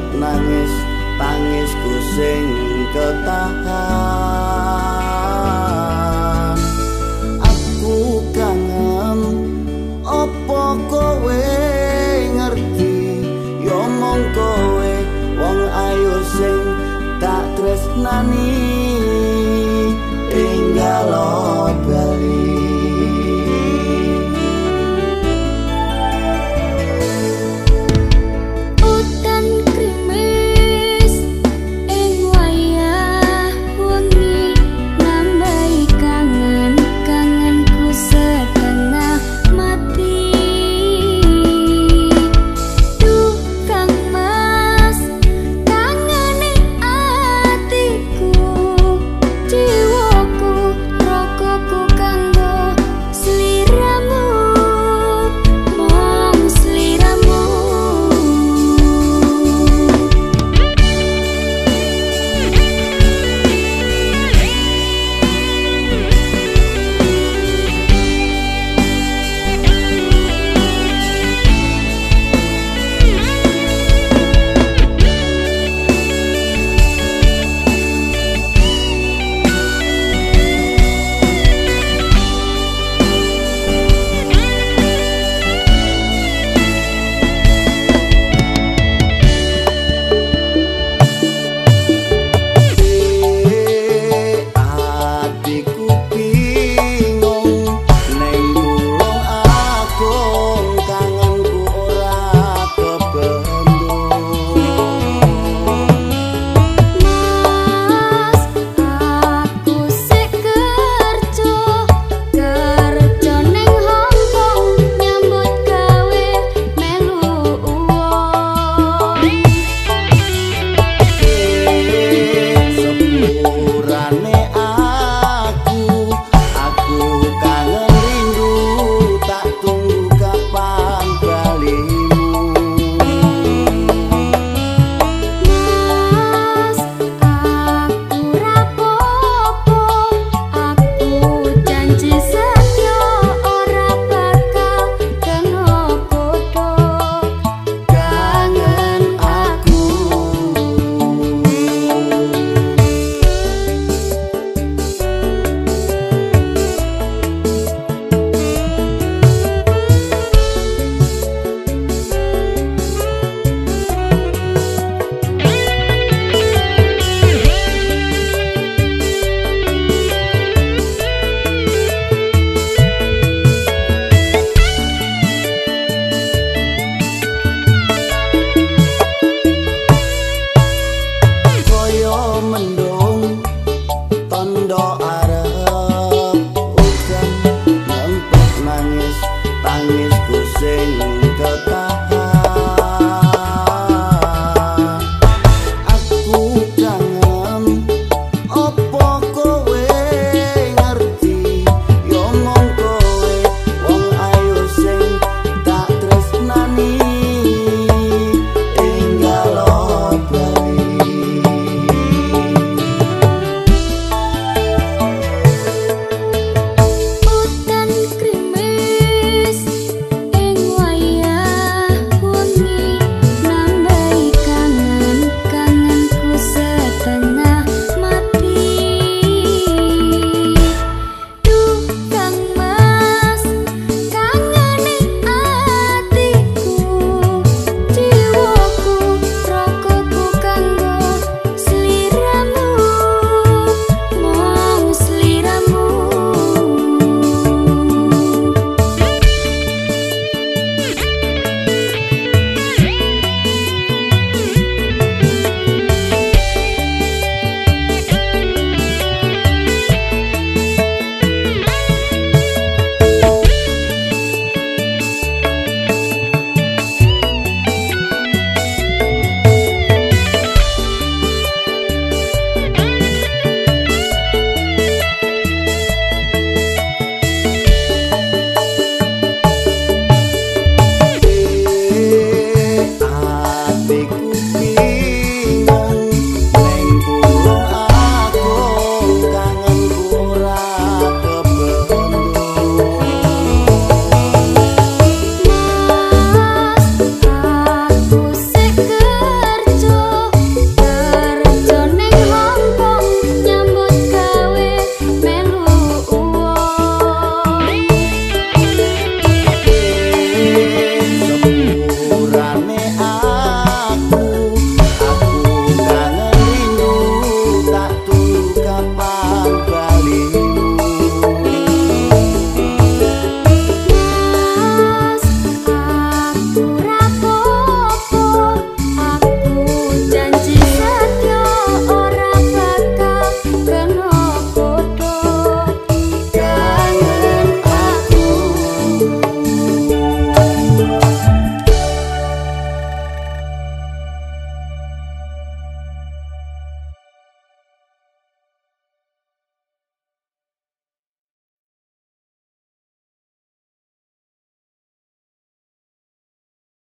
sempet nangis tangis kusing ketahan. Aku kangen opo kowe ngerti? Yo mong kowe wong ayu sing tak tresnani. Tinggal